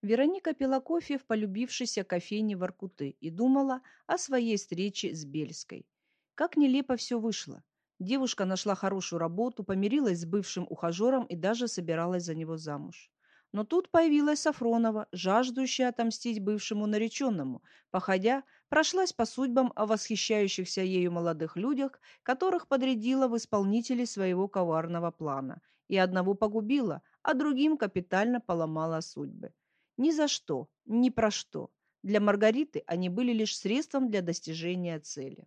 Вероника пила кофе в полюбившейся кофейне Воркуты и думала о своей встрече с Бельской. Как нелепо все вышло. Девушка нашла хорошую работу, помирилась с бывшим ухажером и даже собиралась за него замуж. Но тут появилась Сафронова, жаждущая отомстить бывшему нареченному, походя, прошлась по судьбам о восхищающихся ею молодых людях, которых подрядила в исполнители своего коварного плана, и одного погубила, а другим капитально поломала судьбы. Ни за что, ни про что. Для Маргариты они были лишь средством для достижения цели.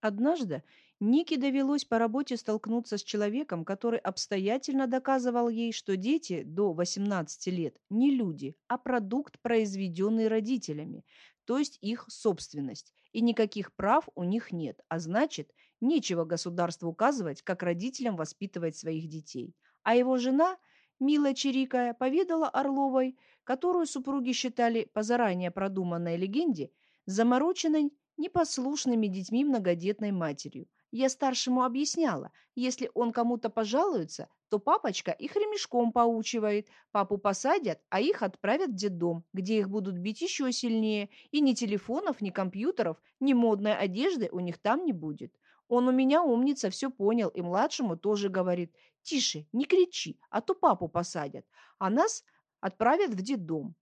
Однажды Нике довелось по работе столкнуться с человеком, который обстоятельно доказывал ей, что дети до 18 лет не люди, а продукт, произведенный родителями, то есть их собственность, и никаких прав у них нет, а значит, нечего государству указывать, как родителям воспитывать своих детей. А его жена, милая чирикая, поведала Орловой, которую супруги считали по заранее продуманной легенде замороченной непослушными детьми многодетной матерью. Я старшему объясняла, если он кому-то пожалуется, то папочка их ремешком поучивает, папу посадят, а их отправят в детдом, где их будут бить еще сильнее, и ни телефонов, ни компьютеров, ни модной одежды у них там не будет. Он у меня умница, все понял, и младшему тоже говорит, тише, не кричи, а то папу посадят, а нас отправят в детдом.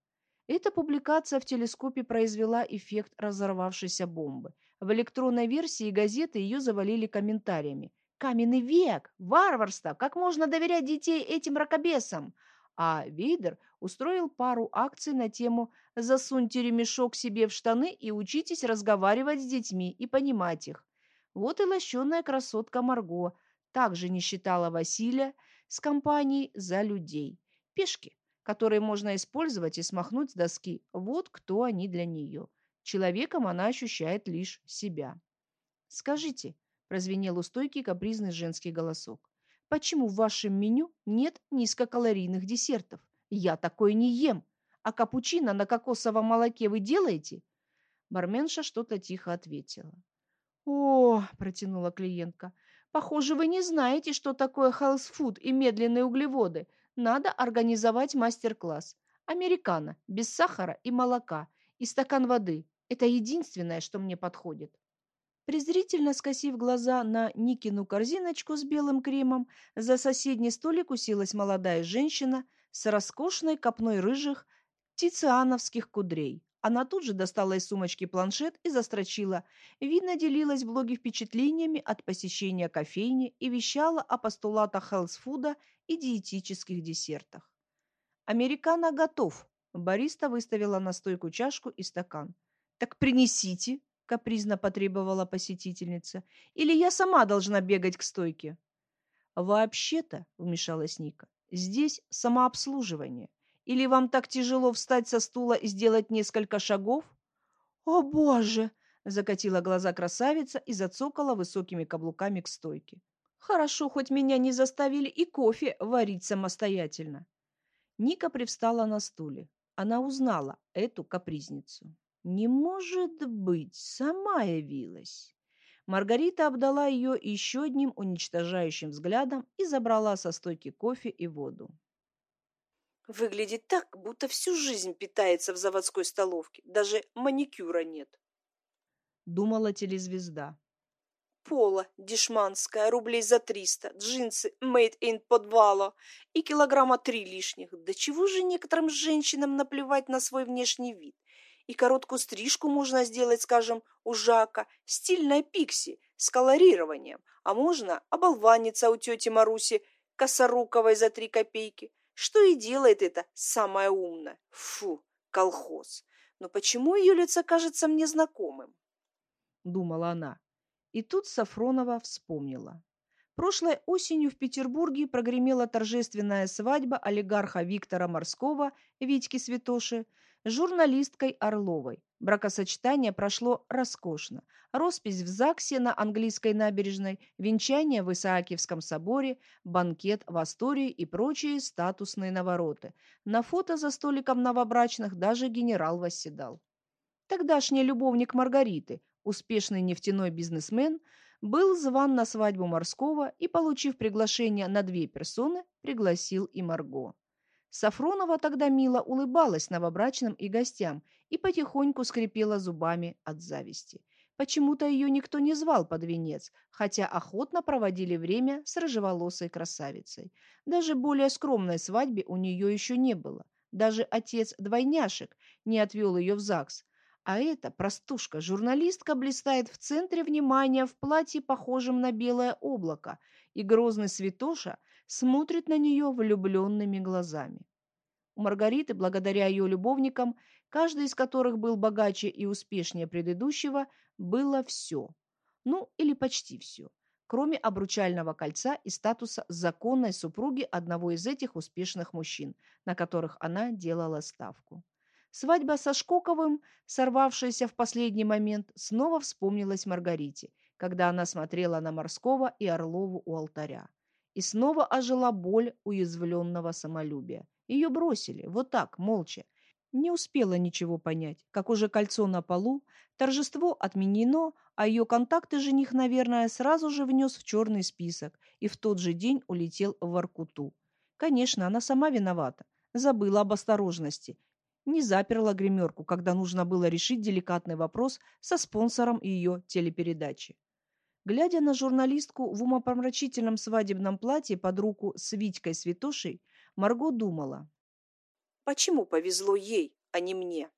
Эта публикация в телескопе произвела эффект разорвавшейся бомбы. В электронной версии газеты ее завалили комментариями. «Каменный век! Варварство! Как можно доверять детей этим мракобесам?» А Вейдер устроил пару акций на тему «Засуньте ремешок себе в штаны и учитесь разговаривать с детьми и понимать их». Вот и лощеная красотка Марго также не считала Василия с компанией за людей. Пешки, которые можно использовать и смахнуть с доски. Вот кто они для нее. Человеком она ощущает лишь себя. «Скажите», – прозвенел у стойки капризный женский голосок, «почему в вашем меню нет низкокалорийных десертов? Я такое не ем. А капучино на кокосовом молоке вы делаете?» Барменша что-то тихо ответила. «О!» – протянула клиентка. «Похоже, вы не знаете, что такое хелсфуд и медленные углеводы. Надо организовать мастер-класс. Американо, без сахара и молока, и стакан воды. Это единственное, что мне подходит. Презрительно скосив глаза на Никину корзиночку с белым кремом, за соседний столик уселась молодая женщина с роскошной копной рыжих тициановских кудрей. Она тут же достала из сумочки планшет и застрочила. Видно, делилась в блоге впечатлениями от посещения кофейни и вещала о постулатах хелсфуда и диетических десертах. «Американо готов!» Бариста выставила на стойку чашку и стакан. «Так принесите!» — капризно потребовала посетительница. «Или я сама должна бегать к стойке?» «Вообще-то», — вмешалась Ника, — «здесь самообслуживание. Или вам так тяжело встать со стула и сделать несколько шагов?» «О, Боже!» — закатила глаза красавица и зацокала высокими каблуками к стойке. «Хорошо, хоть меня не заставили и кофе варить самостоятельно». Ника привстала на стуле. Она узнала эту капризницу. Не может быть, сама явилась. Маргарита обдала ее еще одним уничтожающим взглядом и забрала со стойки кофе и воду. Выглядит так, будто всю жизнь питается в заводской столовке. Даже маникюра нет. Думала телезвезда. Пола дешманская, рублей за триста, джинсы made in подвала и килограмма три лишних. Да чего же некоторым женщинам наплевать на свой внешний вид? И короткую стрижку можно сделать, скажем, у Жака, стильная пикси с колорированием, а можно оболваниться у тети Маруси косоруковой за три копейки. Что и делает это самая умная. Фу, колхоз. Но почему ее лицо кажется мне знакомым? Думала она. И тут Сафронова вспомнила. Прошлой осенью в Петербурге прогремела торжественная свадьба олигарха Виктора Морского, Витьки Святоши, с журналисткой Орловой. Бракосочетание прошло роскошно. Роспись в ЗАГСе на английской набережной, венчание в Исаакиевском соборе, банкет в Астории и прочие статусные навороты. На фото за столиком новобрачных даже генерал восседал. Тогдашний любовник Маргариты, успешный нефтяной бизнесмен, был зван на свадьбу Морского и, получив приглашение на две персоны, пригласил и Марго. Сафронова тогда мило улыбалась новобрачным и гостям и потихоньку скрипела зубами от зависти. Почему-то ее никто не звал под венец, хотя охотно проводили время с рыжеволосой красавицей. Даже более скромной свадьбе у нее еще не было. Даже отец двойняшек не отвел ее в ЗАГС. А эта простушка-журналистка блистает в центре внимания в платье, похожем на белое облако, и грозный святоша смотрит на нее влюбленными глазами. У Маргариты, благодаря ее любовникам, каждый из которых был богаче и успешнее предыдущего, было все. Ну, или почти все. Кроме обручального кольца и статуса законной супруги одного из этих успешных мужчин, на которых она делала ставку. Свадьба со Шкоковым, сорвавшаяся в последний момент, снова вспомнилась Маргарите, когда она смотрела на Морского и Орлову у алтаря. И снова ожила боль уязвленного самолюбия. Ее бросили, вот так, молча. Не успела ничего понять, как уже кольцо на полу, торжество отменено, а ее контакты жених, наверное, сразу же внес в черный список и в тот же день улетел в Воркуту. Конечно, она сама виновата. Забыла об осторожности. Не заперла гримерку, когда нужно было решить деликатный вопрос со спонсором ее телепередачи. Глядя на журналистку в умопомрачительном свадебном платье под руку с Витькой Святошей, Марго думала. Почему повезло ей, а не мне?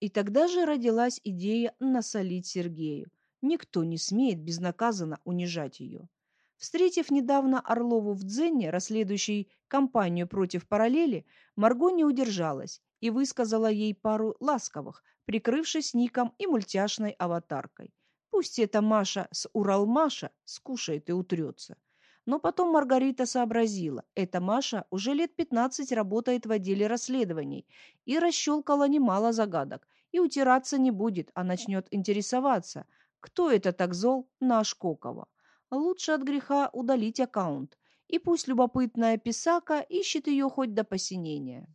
И тогда же родилась идея насолить Сергею. Никто не смеет безнаказанно унижать ее. Встретив недавно Орлову в Дзене, расследующей кампанию против параллели, Марго не удержалась и высказала ей пару ласковых, прикрывшись ником и мультяшной аватаркой. Пусть эта Маша с Уралмаша скушает и утрется. Но потом Маргарита сообразила, эта Маша уже лет 15 работает в отделе расследований и расщелкала немало загадок, и утираться не будет, а начнет интересоваться, кто это так зол на Ашкокова. Лучше от греха удалить аккаунт, и пусть любопытная писака ищет ее хоть до посинения.